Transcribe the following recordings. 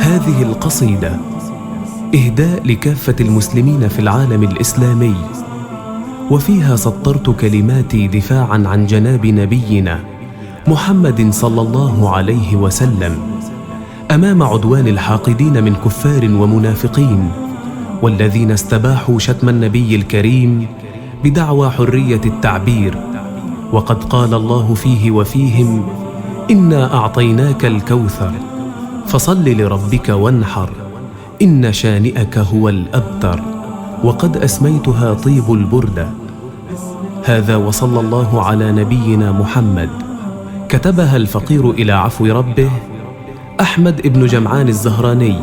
هذه القصيدة إهداء لكافة المسلمين في العالم الإسلامي وفيها سطرت كلماتي دفاعا عن جناب نبينا محمد صلى الله عليه وسلم أمام عدوان الحاقدين من كفار ومنافقين والذين استباحوا شتم النبي الكريم بدعوى حرية التعبير وقد قال الله فيه وفيهم إنا أعطيناك الكوثر فصل لربك وانحر إن شانئك هو الأبتر وقد أسميتها طيب البرده هذا وصلى الله على نبينا محمد. كتبها الفقير إلى عفو ربه أحمد بن جمعان الزهراني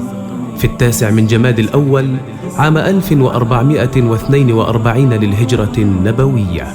في التاسع من جماد الأول عام 1442 للهجرة النبوية.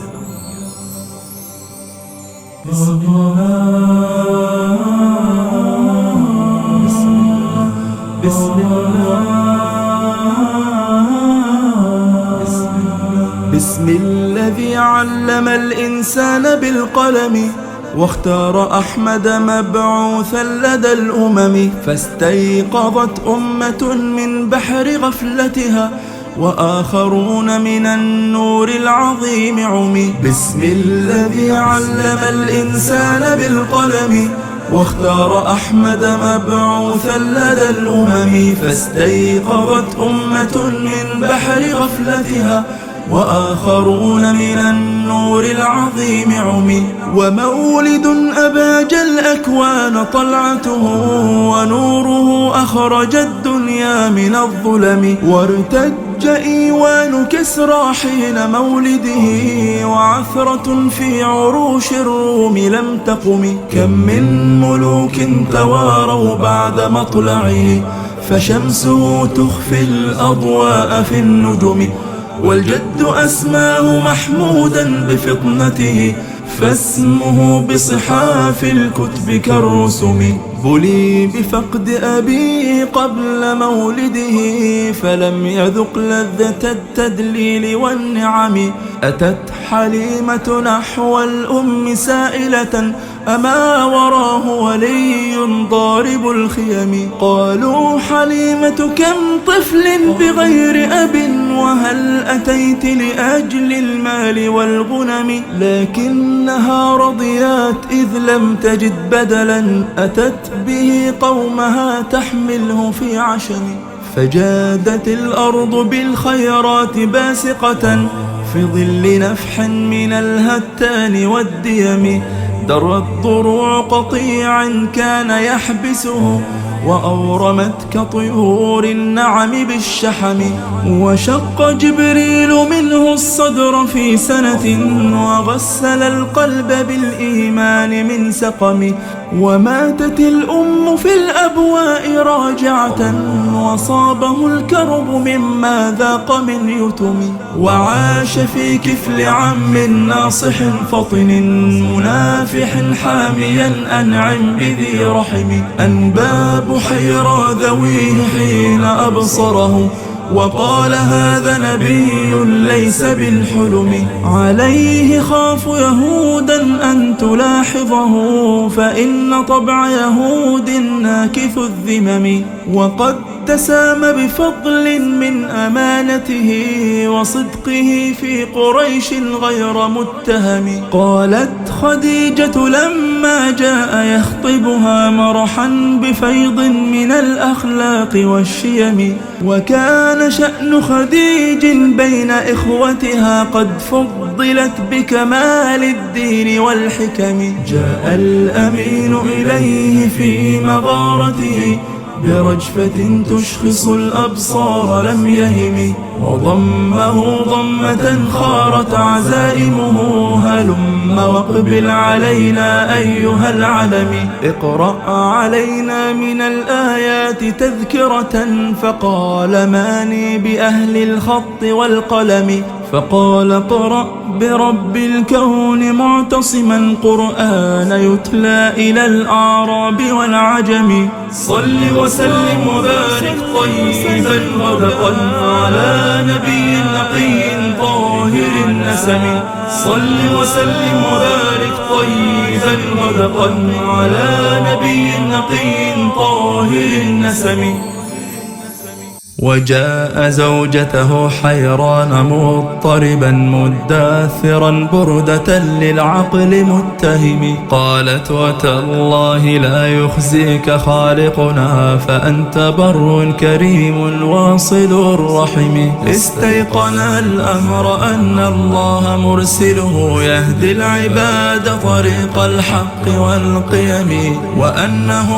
الإنسان بالقلم واختار أحمد مبعوثا لدى الأمم فاستيقظت أمة من بحر غفلتها وآخرون من النور العظيم عمي بسم الذي علم الإنسان بالقلم واختار أحمد مبعوثا لدى الأمم فاستيقظت أمة من بحر غفلتها وآخرون من النور العظيم عمي ومولد أباج الأكوان طلعته ونوره أخرج الدنيا من الظلم وارتج إيوان كسرى حين مولده وعثرة في عروش الروم لم تقم كم من ملوك تواروا بعد مطلعه فشمسه تخفي الأضواء في النجم والجد أسماه محمودا بفطنته فاسمه بصحاف الكتب كالرسم. بلي بفقد أبي قبل مولده فلم يذق لذة التدليل والنعم. أتت حليمة نحو الأم سائلة أما وراه ولي ضارب الخيم. قالوا حليمة كم طفل بغير أب؟ وهل أتيت لأجل المال والغنم؟ لكنها رضيات إذ لم تجد بدلا. أتت به قومها تحمله في عشم. فجادت الأرض بالخيرات باسقة في ظل نفح من الهتان والديم. در الضروع قطيعا كان يحبسه وأورمت كطيور النعم بالشحم وشق جبريل منه الصدر في سنة وغسل القلب بالإيمان من سقم وماتت الأم في الأبواء راجعة وصابه الكرب مما ذاق من يتم وعاش في كفل عم ناصح فطن منافح حاميا أنعم بذي رحم أنباب بحيرى ذويه حين أبصره وقال هذا نبي ليس بالحلم. عليه خاف يهودا أن تلاحظه فإن طبع يهود ناكث الذمم. وقد تسام بفضل من أمانته وصدقه في قريش غير متهم. قالت خديجة لما جاء يخطبها مرحا بفيض من الأخلاق والشيم. وكان شأن خديج بين إخوتها قد فضلت بكمال الدين والحكم. جاء الأمين إليه في مغارته برجفة تشخص الأبصار لم يهم وضمه ضمة خارت عزائمه هلم واقبل علينا أيها العلم. اقرأ علينا من الآيات تذكرة فقال ماني بأهل الخط والقلم. فقال اقرأ برب الكون معتصما قرآن يتلى إلى الأعراب والعجم. صل وسلم وبارك طيبا غدقا على نبي نقي طاهر النسم. صل وسلم وبارك طيبا غدقا على نبي نقي طاهر النسم. وجاء زوجته حيران مضطربا مداثرا بردة للعقل متهم. قالت وتالله لا يخزيك خالقنا فأنت بر كريم واصل الرحم. استيقن الأمر أن الله مرسله يهدي العباد طريق الحق والقيم وأنه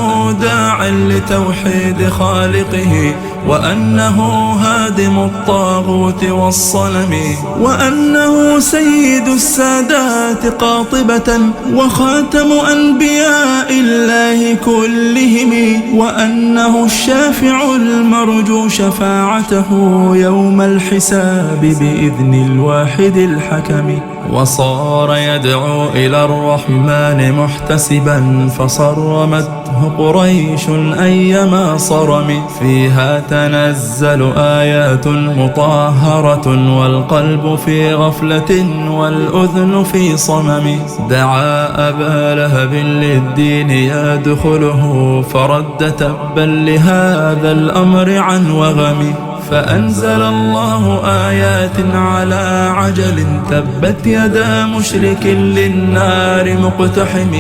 داع لتوحيد خالقه. وأنه هادم الطاغوت والصنم وأنه سيد السادات قاطبة وخاتم أنبياء الله كلهم وأنه الشافع المرجو شفاعته يوم الحساب بإذن الواحد الحكم. وصار يدعو إلى الرحمن محتسبا فصرمته قريش أيما صرم. فيها تنزل آيات مطهرة والقلب في غفلة والأذن في صمم. دعا أبا لهب للدين يدخله فرد تبا لهذا الأمر عن وغم. فأنزل الله آيات على عجل تبت يدا مشرك للنار مقتحم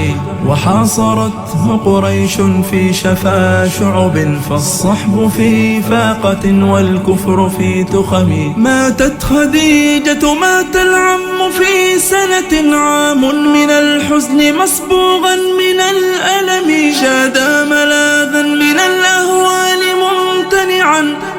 وحاصرته قريش في شفا شعب فالصحب في فاقة والكفر في تخم ماتت خديجة مات العم في سنة عام من الحزن مصبوغا من الألم شادا ملاذا من الأهوال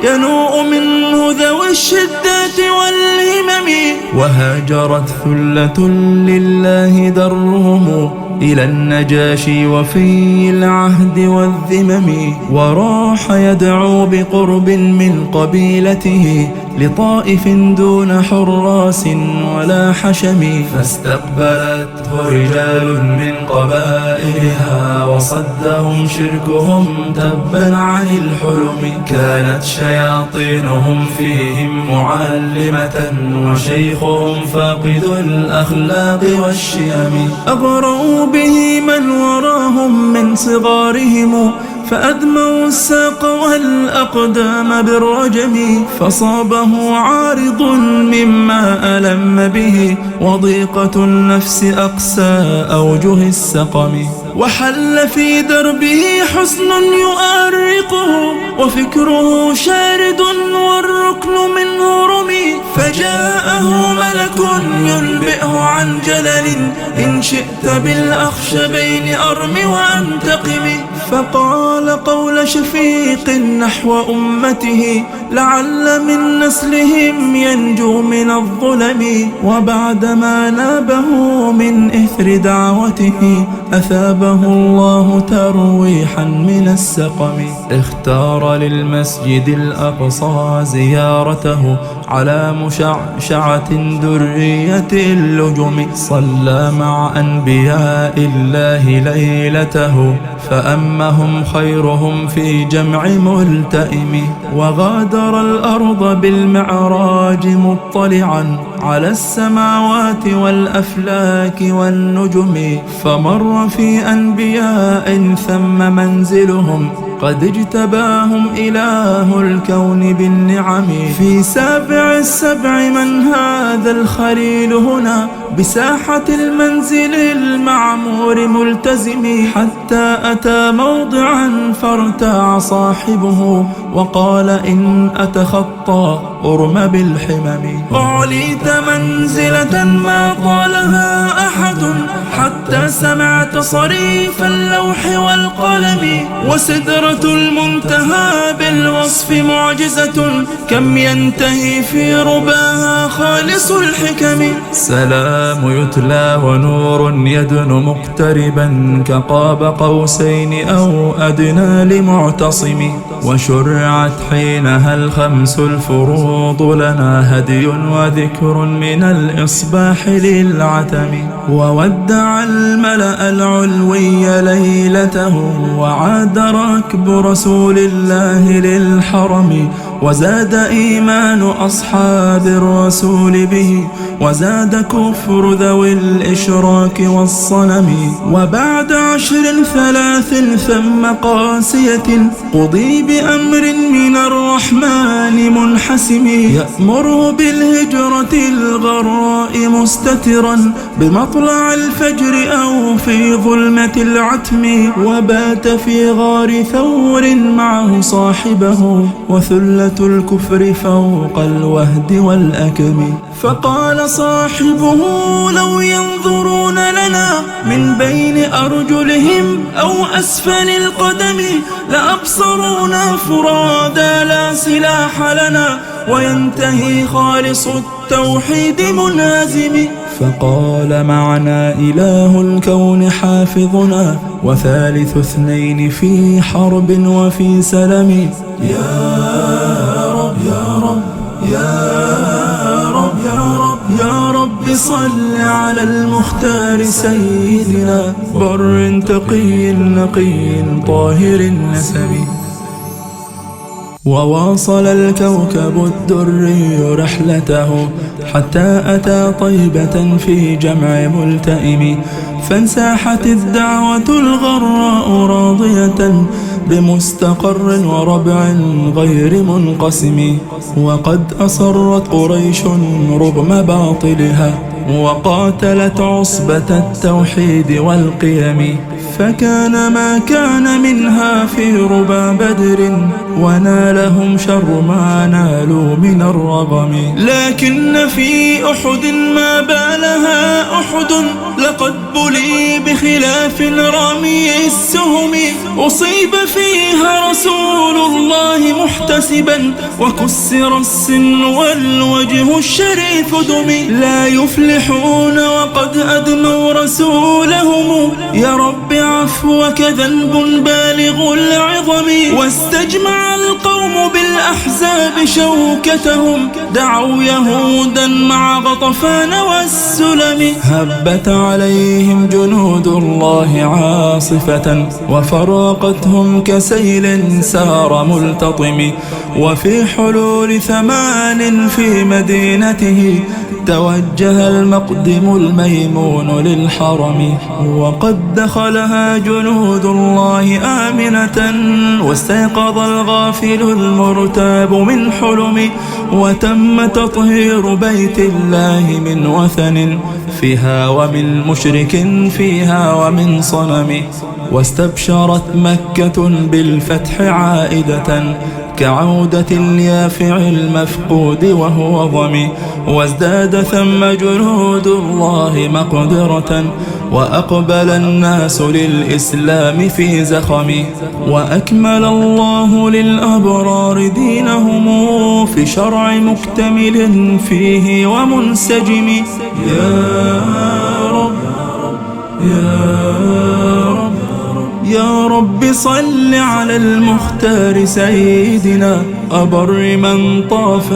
ينوء منه ذوي الشدات والهمم. وهاجرت ثلة لله درهم إلى النجاشي وفي العهد والذمم. وراح يدعو بقرب من قبيلته لطائف دون حراس ولا حشم فاستقبلته رجال من قبائلها وصدهم شركهم تبا عن الحلم. كانت شياطينهم فيهم معلمة وشيخهم فاقد الأخلاق والشيم. أغروا به من وراهم من صغارهم فأدموا الساق والأقدام بالرجم فصابه عارض مما ألم به وضيقة النفس أقسى أوجه السقم. وحل في دربه حسن يؤرقه وفكره شارد والركن منه رمي فجاءه ملك ينبئه عن جلل إن شئت بالأخشبين أرم وأنتقم. فقال قول شفيق نحو أمته لعل من نسلهم ينجو من الظلم. وبعدما نابه من إثر دعوته أثابه الله ترويحا من السقم. اختار للمسجد الأقصى زيارته على مشعشعة درية اللجم. صلى مع أنبياء الله ليلته. فأمهم خيرهم في جمع ملتئم وغادر الأرض بالمعراج مطلعا على السماوات والأفلاك والنجم فمر في أنبياء ثم منزلهم قد اجتباهم إله الكون بالنعم. في سابع السبع من هذا الخليل هنا بساحة المنزل المعمور ملتزم. حتى أتى موضعا فارتاع صاحبه وقال إن أتخطى أرم بالحمم. أعليت منزلة ما طالها أحد حتى سمعت صريف اللوح والقلم وسدرة المنتهى بالوصف معجزة. كم ينتهي في رباها خالص الحكم؟ سلام يتلى ونور يدن مقتربا كقاب قوسين أو أدنى لمعتصم. وشرعت حينها الخمس الفروض لنا هدي وذكر من الإصباح للعتم وودع الملأ العلوي ليلته وعاد ركب رسول الله للحرم وزاد إيمان أصحاب الرسول به وزاد كفر ذوي الإشراك والصنم. وبعد عشر ثلاث ثم قاسية قضي بأمر من الرحمن منحسم. يأمره بالهجرة الغراء مستترا بمطلع الفجر أو في ظلمة العتم. وبات في غار ثور معه صاحبه وثلة الكفر فوق الوهد والأكم. فقال صاحبه لو ينظرون لنا من بين أرجلهم أو أسفل القدم لأبصرونا فرادا لا سلاح لنا وينتهي خالص التوحيد منازم. فقال معنا إله الكون حافظنا وثالث اثنين في حرب وفي سلم. يا رب يا رب يا رب يا رب يا رب صل على المختار سيدنا بر تقي نقي طاهر النسب. وواصل الكوكب الدري رحلته حتى أتى طيبة في جمع ملتئم. فانساحت الدعوة الغراء راضية بمستقر وربع غير منقسم وقد أصرت قريش رغم باطلها وقاتلت عصبة التوحيد والقيم. فكان ما كان منها في ربا بدر ونالهم شر ما نالوا من الرغم. لكن في أحد ما بالها أحد لقد بلي بخلاف رامي السهم. أصيب فيها رسول الله محتسبا وكسر السن والوجه الشريف دم. لا يفلحون وقد أدموا رسولهم. يا رب عفوك ذنب بالغ العظم. واستجمع القوم بالأحزاب شوكتهم. دعوا يهودا مع غطفان والسلم. هبت عليهم جنود الله عاصفة. وفرقتهم كسيل سار ملتطم. وفي حلول ثمان في مدينته توجه المقدم الميمون للحرم وقد دخلها جنود الله آمنة واستيقظ الغافل المرتاب من حلم وتم تطهير بيت الله من وثن فيها ومن مشرك فيها ومن صنم واستبشرت مكة بالفتح عائدة كعودة اليافع المفقود وهو ضمي وازداد ثم جنود الله مقدرة وأقبل الناس للإسلام في زخم وأكمل الله للأبرار دينهم في شرع مكتمل فيه ومنسجم. يا رب يا رب. يا رب صل على المختار سيدنا أبر من طاف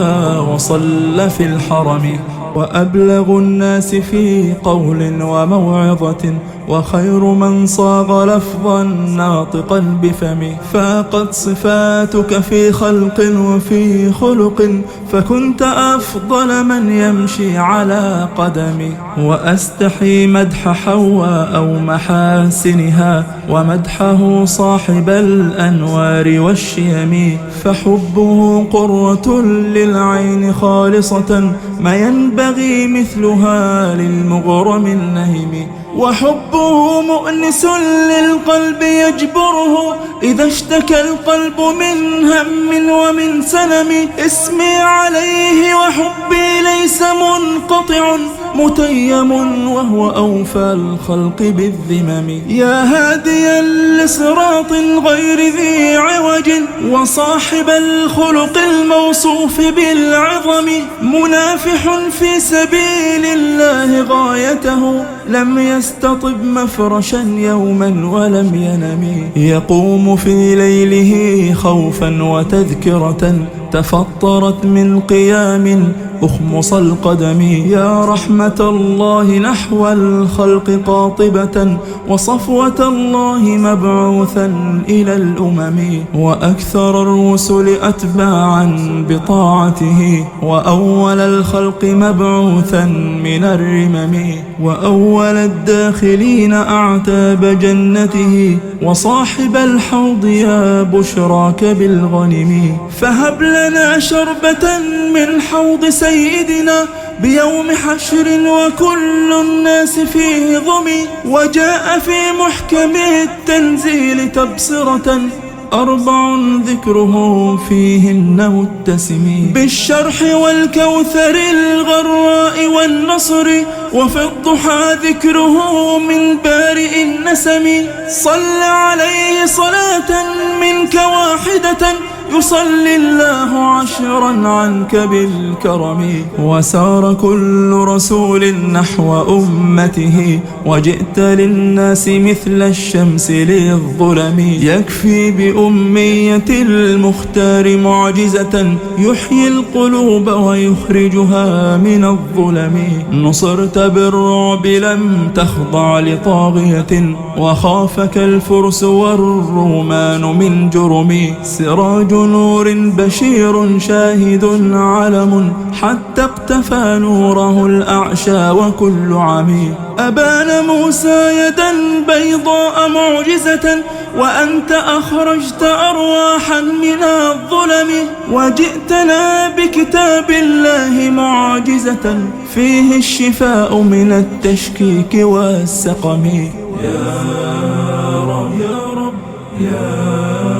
وصل في الحرم وأبلغ الناس في قول وموعظة وخير من صاغ لفظا ناطقا بفمه فاقت صفاتك في خلق وفي خلق فكنت أفضل من يمشي على قدمي وأستحي مدح حواء أو محاسنها ومدحه صاحب الأنوار والشيم. فحبه قرة للعين خالصة ما ينبغي مثلها للمغرم النهم وحبه مؤنس للقلب يجبره إذا اشتكى القلب من هم ومن سلم اسمي عليه وحبي ليس منقطع متيم وهو أوفى الخلق بالذمم يا هاديا لصراط غير ذي عوج وصاحب الخلق الموصوف بالعظم منافح في سبيل الله غايته لم يستطب مفرشا يوما ولم ينم يقوم في ليله خوفا وتذكرة. تفطرت من قيام أخمص القدم يا رحمة الله نحو الخلق قاطبة وصفوة الله مبعوثا إلى الأمم وأكثر الرسل أتباعا بطاعته وأول الخلق مبعوثا من الرمم وأول الداخلين أعتاب جنته وصاحب الحوض يا بشراك بالغنم فهب لنا شربة من حوض سيدنا بيوم حشر وكل الناس فيه ضمي وجاء في محكم التنزيل تبصرة أربع ذكره فيهن متسم بالشرح والكوثر الغراء والنصر وفي الضحى ذكره من بارئ النسم صل عليه صلاة منك واحدة يصلي الله عشرا عنك بالكرم وسار كل رسول نحو أمته وجئت للناس مثل الشمس للظلم. يكفي بأمية المختار معجزة يحيي القلوب ويخرجها من الظلم. نصرت بالرعب لم تخضع لطاغية وخافك الفرس والرومان من جرم. سراج نور بشير شاهد علم حتى اقتفى نوره الأعشى وكل عمي. أبان موسى يدا بيضاء معجزة وأنت أخرجت أرواحا من الظلم وجئتنا بكتاب الله معجزة. فيه الشفاء من التشكيك والسقم. يا رب يا رب يا رب.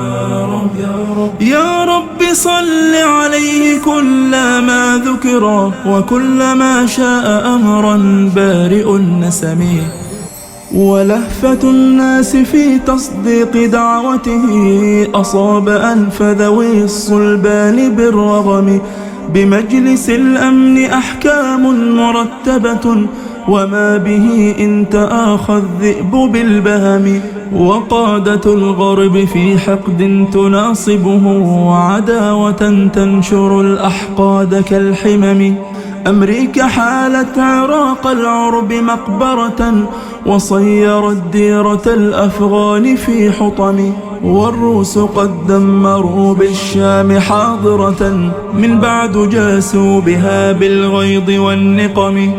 يا رب صل عليه كل ما ذكر وكل ما شاء أمرا بارئ النسم ولهفة الناس في تصديق دعوته أصاب أنف ذوي الصلبان بالرغم بمجلس الأمن أحكام مرتبة وما به إن تآخى الذئب بالبهم. وقادة الغرب في حقد تناصبه وعداوة تنشر الأحقاد كالحمم. أمريكا حالت عراق العرب مقبرة وصيرت ديرة الأفغان في حطم. والروس قد دمروا بالشام حاضرة من بعد جاسوا بها بالغيظ والنقم.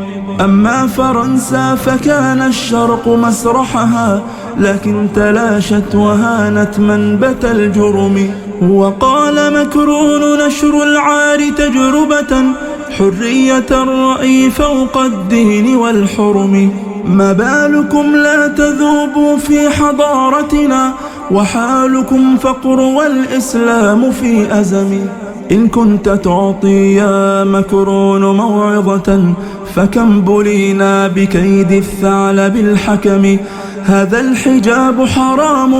أما فرنسا فكان الشرق مسرحها لكن تلاشت وهانت منبت الجرم. وقال مكرون نشر العار تجربة حرية الرأي فوق الدين والحرم. ما بالكم لا تذوبوا في حضارتنا وحالكم فقر والإسلام في أزم. إن كنت تعطي يا مكرون موعظة فكم بلينا بكيد الثعلب الحكم هذا الحجاب حرام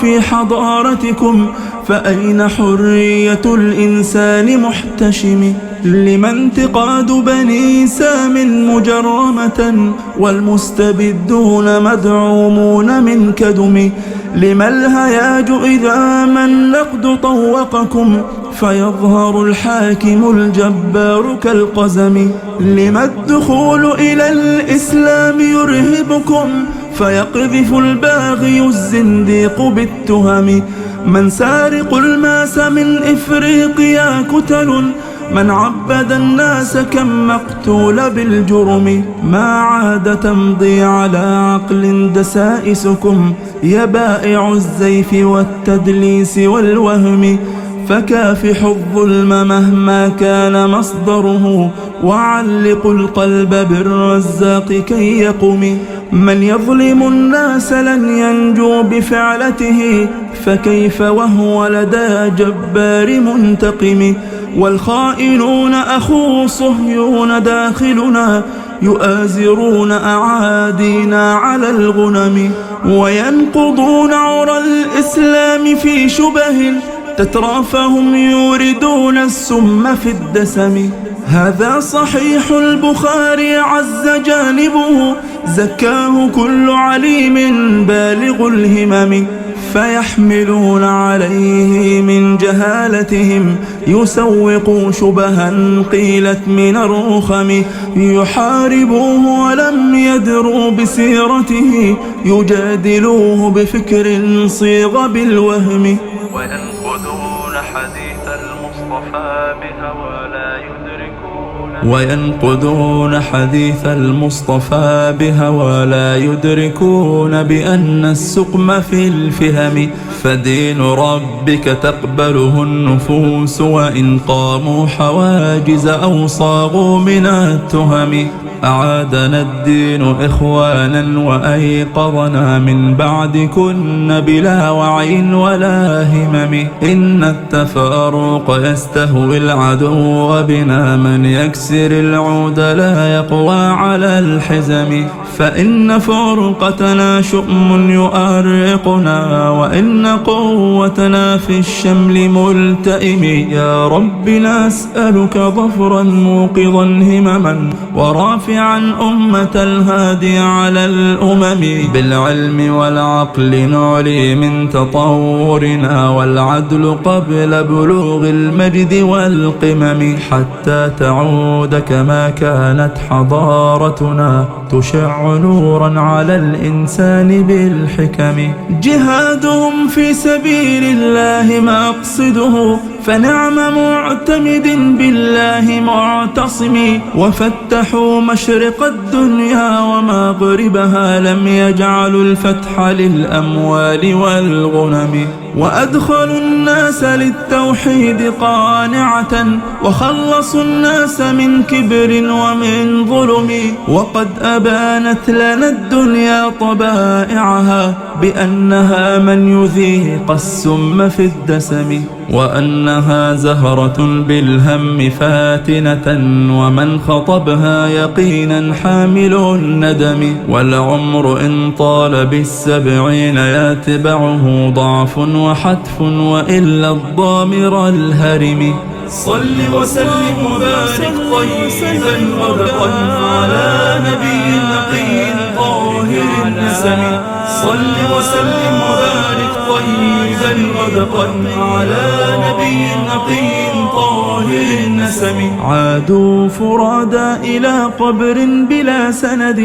في حضارتكم فأين حرية الإنسان محتشم لما انتقاد بني سام مجرمة والمستبدون مدعومون من كدم لما الهياج إذا ما النقد طوقكم فيظهر الحاكم الجبار كالقزم لما الدخول إلى الإسلام يرهبكم فيقذف الباغي الزنديق بالتهم من سارق الماس من إفريقيا كتل من عبد الناس كم مقتول بالجرم ما عاد تمضي على عقل دسائسكم يا بائع الزيف والتدليس والوهم فكافح الظلم مهما كان مصدره. وعلقوا القلب بالرزاق كي يقم. من يظلم الناس لن ينجو بفعلته. فكيف وهو لدى جبار منتقم؟ والخائنون أخو صهيون داخلنا يؤازرون أعادينا على الغنم. وينقضون عرى الإسلام في شبه. تترافهم يوردون السم في الدسم. هذا صحيح البخاري عز جانبه. زكاه كل عليم بالغ الهمم. فيحملون عليه من جهالتهم. يسوقوا شبها قيلت من الرخم. يحاربوه ولم يدروا بسيرته. يجادلوه بفكر صيغ بالوهم. المصطفى بهوى لا يدركون حديث المصطفى بهوى لا يدركون بأن السقم في الفهم. فدين ربك تقبله النفوس وإن قاموا حواجز أو صاغوا من التهم. أعادنا الدين إخوانا وأيقظنا من بعد كن بلا وعي ولا همم. إن التفارق يستهوي العدو بنا من يكسر العود لا يقوى على الحزم. فإن فرقتنا شؤم يؤرقنا وإن قوتنا في الشمل ملتئم يا رب نسألك ظفرا موقظا همما ورافعا أمة الهادي على الأمم بالعلم والعقل نعلي من تطورنا والعدل قبل بلوغ المجد والقمم حتى تعود كما كانت حضارتنا تشع نورا على الإنسان بالحكم. جهادهم في سبيل الله مقصده. فنعم معتمد بالله معتصم. وفتحوا مشرق الدنيا ومغربها لم يجعلوا الفتح للأموال والغنم. وأدخلوا الناس للتوحيد قانعة. وخلصوا الناس من كبر ومن ظلم. وقد أبانت لنا الدنيا طبائعها بأنها من يذيق السم في الدسم. وأنها زهرة بالهم فاتنة ومن خطبها يقينا حامل الندم والعمر إن طال بالسبعين يتبعه ضعف وحتف وإلا الضامر الهرم. صل وسلم وبارك طيبا وبقا على نبي نقي طاهر النسم. صل وسلم وبارك طيبا وبقا على نبي نقي طاهر النسم. عادوا فرادا إلى قبر بلا سند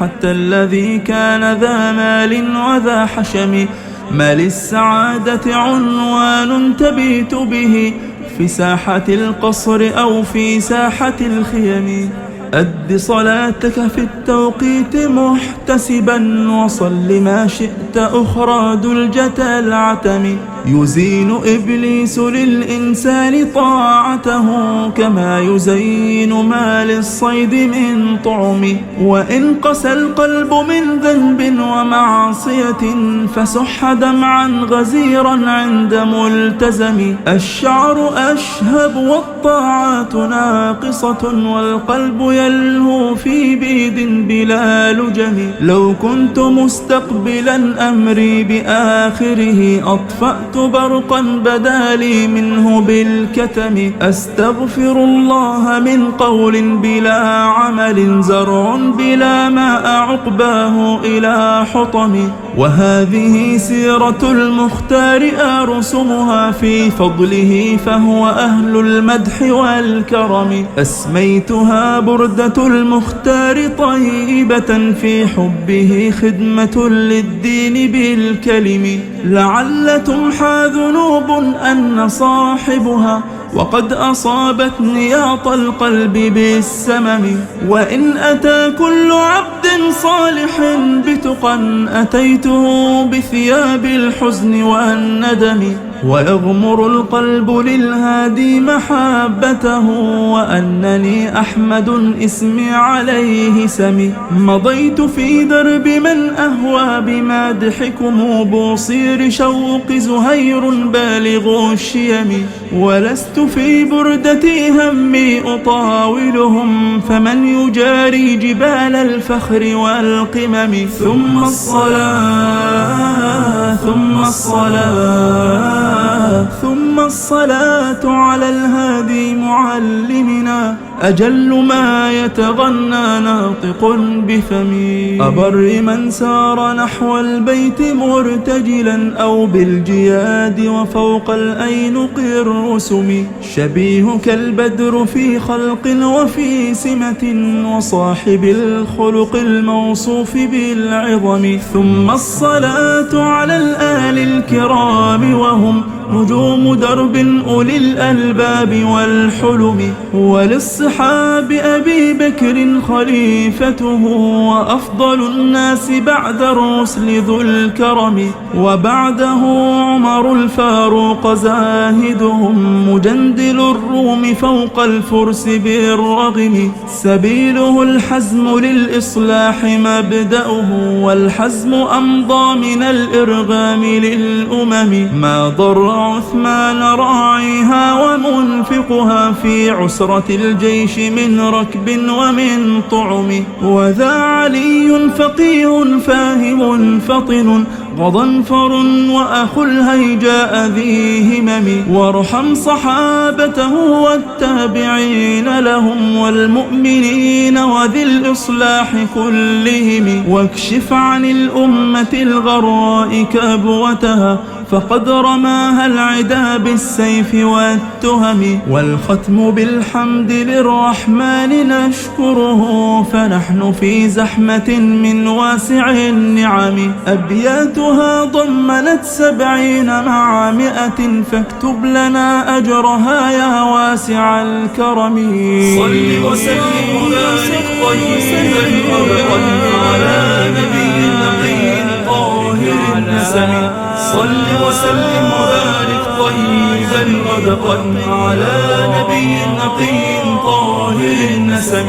حتى الذي كان ذا مال وذا حشم. ما للسعادة عنوان تبيت به في ساحة القصر أو في ساحة الخيم. أد صلاتك في التوقيت محتسبا وصل ما شئت أخرى دلجة العتم يزين إبليس للإنسان طاعته كما يزين ما للصيد من طعم وإن قسى القلب من ذنب ومعصية فسح دمعا غزيرا عند ملتزم. الشعر أشهب والطاعات ناقصة والقلب يلهو في بيد بلا لجم. لو كنت مستقبلا أمري بآخره أطفأت برقا بدا لي منه بالكتم. أستغفر الله من قول بلا عمل زرع بلا ماء عقباه إلى حطم. وهذه سيرة المختار أرسمها في فضله فهو أهل المدح والكرم. أسميتها بردة المختار طيبة في حبه خدمة للدين بالكلم. لعل تمحى ذنوب أن صاحبها وقد أصابت نياط القلب بالسمم وإن أتى كل عبد صالح بتقى أتيته بثياب الحزن والندم ويغمر القلب للهادي محبته وأنني أحمد إسمي عليه سمي. مضيت في درب من أهوى بمادحكم بوصير شوق زهير بالغ الشيم. ولست في بردتي همي أطاولهم فمن يجاري جبال الفخر والقمم. ثم الصلاة ثم الصلاة ثم الصلاة على الهادي معلمنا. أجل ما يتغنى ناطق بفمي. أبر من سار نحو البيت مرتجلا أو بالجياد وفوق الأينق الرسم شبيه كالبدر في خلق وفي سمة وصاحب الخلق الموصوف بالعظم. ثم الصلاة على الآل الكرام وهم نجوم درب أولي الألباب والحلم وللصحاب أبي بكر خليفته وأفضل الناس بعد الرسل ذو الكرم وبعده عمر الفاروق زاهدهم مجندل الروم فوق الفرس بالرغم سبيله الحزم للإصلاح مبدأه والحزم أمضى من الإرغام للأمم ما ضر عثمان راعيها ومنفقها في عسرة الجيش من ركب ومن طعم. وذا علي فقيه فاهم فطن غضنفر وأخو الهيجاء ذي همم. وارحم صحابته والتابعين لهم والمؤمنين وذي الإصلاح كلهم. واكشف عن الأمة الغراء كبوتها فقد رماها العدا بالسيف والتهم والختم بالحمد للرحمن نشكره فنحن في زحمة من واسع النعم. أبياتها ضمنت سبعين مع مئة فاكتب لنا أجرها يا واسع الكرم. صل وسلم وبارك طيبا على نبي نقي طاهر النسم صل وسلم وبارك طيبا وابقا على نبي نقي طاهر النسم.